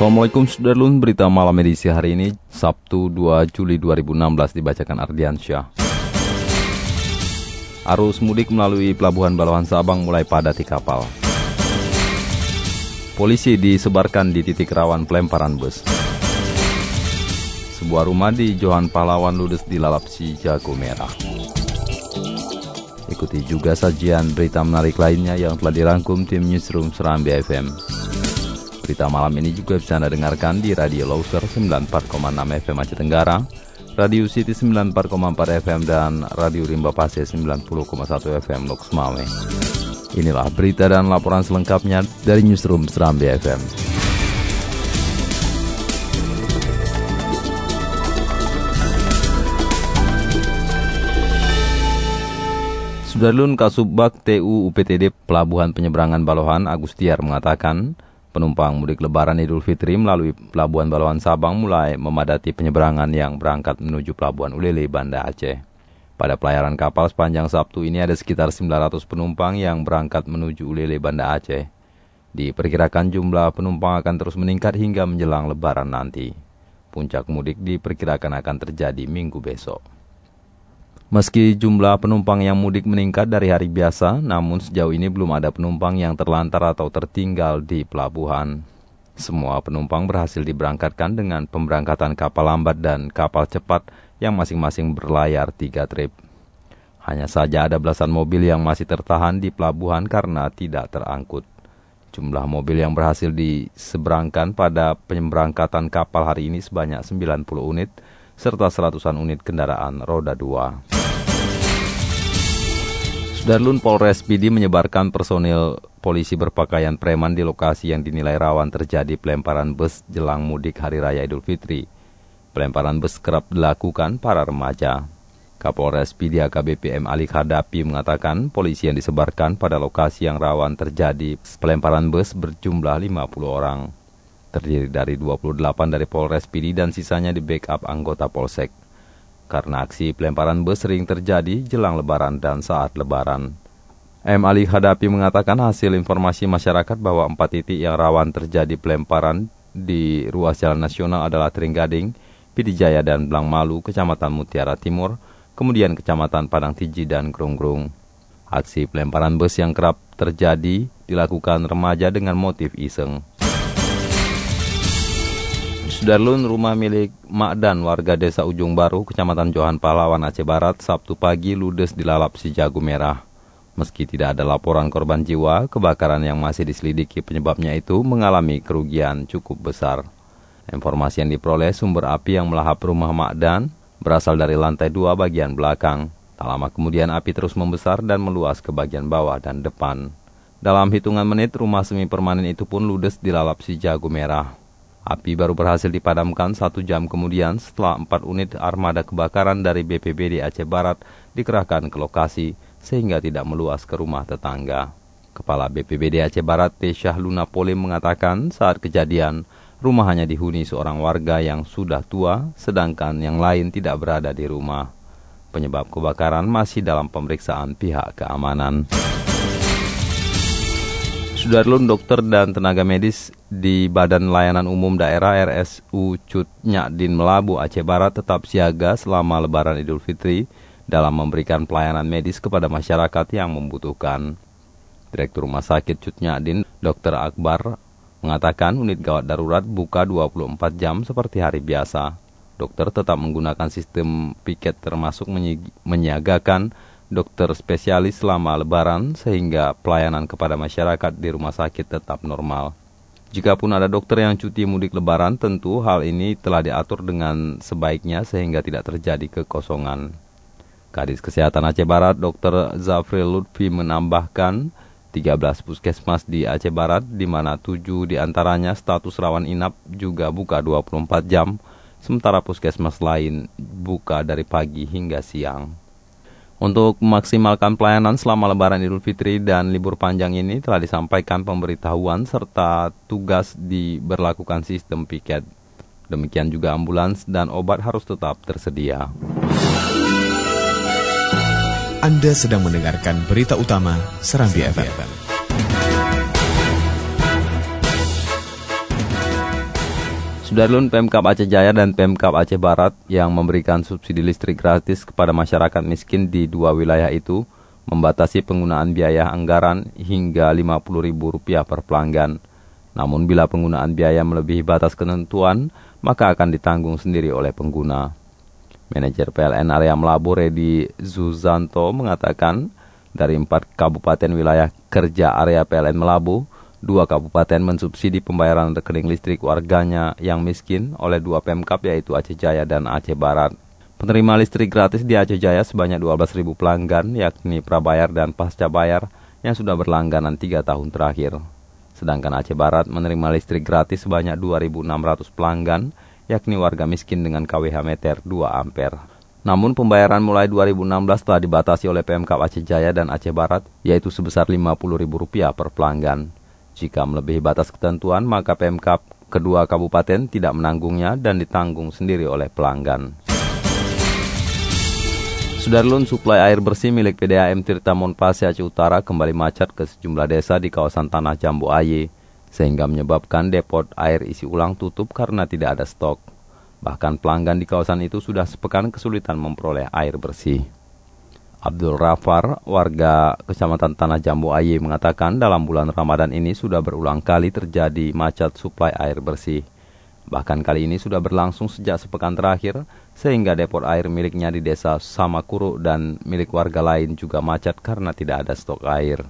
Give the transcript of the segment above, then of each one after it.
Assalamualaikum Sudarlun, berita malam edisi hari ini Sabtu 2 Juli 2016 dibacakan Ardiansyah. Arus mudik melalui Pelabuhan Balawan Sabang mulai padati kapal. Polisi disebarkan di titik rawan pelemparan bus. Sebuah rumah di Johan Pahlawan ludes dilalap si jago merah. Ikuti juga sajian berita menarik lainnya yang telah dirangkum tim Newsroom Serambi FM. Berita malam ini juga bisa Anda dengarkan di Radio Loser 94,6 FM Aceh Tenggara, Radio City 94,4 FM, dan Radio Rimba Pase 90,1 FM Loks Mame. Inilah berita dan laporan selengkapnya dari Newsroom Serambi FM. Sudarlun Kasubag TU UPTD Pelabuhan Penyeberangan Balohan Agustiar mengatakan, Penumpang mudik lebaran Idul Fitri melalui Pelabuhan Balawan Sabang mulai memadati penyeberangan yang berangkat menuju Pelabuhan Ulele, Banda Aceh. Pada pelayaran kapal sepanjang Sabtu ini ada sekitar 900 penumpang yang berangkat menuju Ulele, Banda Aceh. Diperkirakan jumlah penumpang akan terus meningkat hingga menjelang lebaran nanti. Puncak mudik diperkirakan akan terjadi minggu besok. Meski jumlah penumpang yang mudik meningkat dari hari biasa, namun sejauh ini belum ada penumpang yang terlantar atau tertinggal di pelabuhan. Semua penumpang berhasil diberangkatkan dengan pemberangkatan kapal lambat dan kapal cepat yang masing-masing berlayar tiga trip. Hanya saja ada belasan mobil yang masih tertahan di pelabuhan karena tidak terangkut. Jumlah mobil yang berhasil diseberangkan pada pemberangkatan kapal hari ini sebanyak 90 unit, serta seratusan unit kendaraan roda 2. Sudarlun Polres PD menyebarkan personil polisi berpakaian preman di lokasi yang dinilai rawan terjadi pelemparan bus jelang mudik Hari Raya Idul Fitri. Pelemparan bus kerap dilakukan para remaja. Kapolres PD AKBP M. Ali Khadapi mengatakan polisi yang disebarkan pada lokasi yang rawan terjadi pelemparan bus berjumlah 50 orang. Terdiri dari 28 dari Polres PD dan sisanya di backup anggota Polsek karena aksi pelemparan bus sering terjadi jelang lebaran dan saat lebaran. M. Ali Hadapi mengatakan hasil informasi masyarakat bahwa empat titik yang rawan terjadi pelemparan di ruas jalan nasional adalah Tringgading, Pidijaya dan Blangmalu, Kecamatan Mutiara Timur, kemudian Kecamatan Padang Tiji dan Grung-Grung. Aksi pelemparan bus yang kerap terjadi dilakukan remaja dengan motif iseng. Sudarlun rumah milik Makdan warga desa Ujung Baru, Kecamatan Johan Pahlawan, Aceh Barat, Sabtu pagi ludes dilalap si jago merah. Meski tidak ada laporan korban jiwa, kebakaran yang masih diselidiki penyebabnya itu mengalami kerugian cukup besar. Informasi yang diperoleh sumber api yang melahap rumah Makdan berasal dari lantai dua bagian belakang. Tak lama kemudian api terus membesar dan meluas ke bagian bawah dan depan. Dalam hitungan menit, rumah semi permanen itu pun ludes dilalap si jago merah. Api baru berhasil dipadamkan satu jam kemudian setelah empat unit armada kebakaran dari BPBD Aceh Barat dikerahkan ke lokasi sehingga tidak meluas ke rumah tetangga. Kepala BPBD Aceh Barat T. Syahluna Polim mengatakan saat kejadian rumah hanya dihuni seorang warga yang sudah tua sedangkan yang lain tidak berada di rumah. Penyebab kebakaran masih dalam pemeriksaan pihak keamanan. Sudarlun dokter dan tenaga medis di Badan Layanan Umum Daerah RSU Cut Nyakdin Melabu Aceh Barat tetap siaga selama Lebaran Idul Fitri dalam memberikan pelayanan medis kepada masyarakat yang membutuhkan. Direktur Rumah Sakit Cut Nyakdin, Dr. Akbar, mengatakan unit gawat darurat buka 24 jam seperti hari biasa. Dokter tetap menggunakan sistem piket termasuk menyiagakan dokter spesialis selama lebaran sehingga pelayanan kepada masyarakat di rumah sakit tetap normal. Jikapun ada dokter yang cuti mudik lebaran, tentu hal ini telah diatur dengan sebaiknya sehingga tidak terjadi kekosongan. Kadis Kesehatan Aceh Barat Dr. Zafril Lutfi menambahkan, 13 puskesmas di Aceh Barat, di mana 7 di antaranya status rawan inap juga buka 24 jam, sementara puskesmas lain buka dari pagi hingga siang. Untuk memaksimalkan pelayanan selama lebaran Idul Fitri dan libur panjang ini telah disampaikan pemberitahuan serta tugas diberlakukan sistem piket. Demikian juga ambulans dan obat harus tetap tersedia. Anda sedang mendengarkan berita utama Serambi FM. Sudarlun Pemkap Aceh Jaya dan Pemkap Aceh Barat yang memberikan subsidi listrik gratis kepada masyarakat miskin di dua wilayah itu membatasi penggunaan biaya anggaran hingga Rp50.000 per pelanggan. Namun bila penggunaan biaya melebihi batas ketentuan, maka akan ditanggung sendiri oleh pengguna. Manajer PLN area Melabu Redi Zuzanto mengatakan dari empat kabupaten wilayah kerja area PLN Melabu, dua kabupaten mensubsidi pembayaran rekening listrik warganya yang miskin oleh dua Pemkap yaitu Aceh Jaya dan Aceh Barat. Penerima listrik gratis di Aceh Jaya sebanyak 12.000 pelanggan yakni prabayar dan pasca bayar yang sudah berlangganan tiga tahun terakhir. Sedangkan Aceh Barat menerima listrik gratis sebanyak 2.600 pelanggan yakni warga miskin dengan KWH meter 2 ampere. Namun pembayaran mulai 2016 telah dibatasi oleh PMK Aceh Jaya dan Aceh Barat, yaitu sebesar Rp50.000 per pelanggan. Jika melebihi batas ketentuan, maka PMK kedua kabupaten tidak menanggungnya dan ditanggung sendiri oleh pelanggan. Sudarlun suplai air bersih milik PDAM Tirta Monpase Aceh Utara kembali macet ke sejumlah desa di kawasan Tanah Jambu Aye sehingga menyebabkan depot air isi ulang tutup karena tidak ada stok. Bahkan pelanggan di kawasan itu sudah sepekan kesulitan memperoleh air bersih. Abdul Rafar, warga Kecamatan Tanah Jambu Aye mengatakan dalam bulan Ramadan ini sudah berulang kali terjadi macet suplai air bersih. Bahkan kali ini sudah berlangsung sejak sepekan terakhir, sehingga depot air miliknya di desa Samakuru dan milik warga lain juga macet karena tidak ada stok air.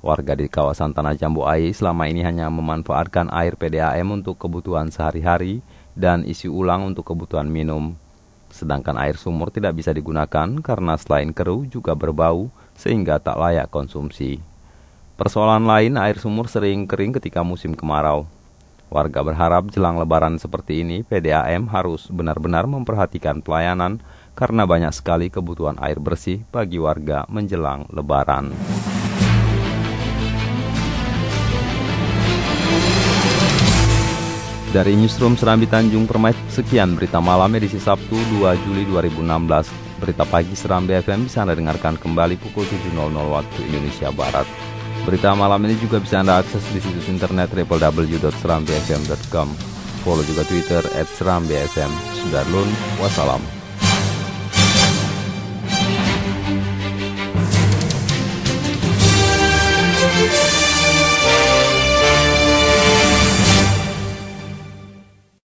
Warga di kawasan Tanah Jambu Ai selama ini hanya memanfaatkan air PDAM untuk kebutuhan sehari-hari dan isi ulang untuk kebutuhan minum. Sedangkan air sumur tidak bisa digunakan karena selain keruh juga berbau sehingga tak layak konsumsi. Persoalan lain, air sumur sering kering ketika musim kemarau. Warga berharap jelang lebaran seperti ini, PDAM harus benar-benar memperhatikan pelayanan karena banyak sekali kebutuhan air bersih bagi warga menjelang lebaran. Dari Newsroom Serambi Tanjung Permai, sekian berita malam edisi Sabtu 2 Juli 2016. Berita pagi Serambi FM bisa Anda dengarkan kembali pukul 7.00 waktu Indonesia Barat. Berita malam ini juga bisa Anda akses di situs internet www.serambifm.com. Follow juga Twitter at Serambi FM. Sudarlun, wassalam.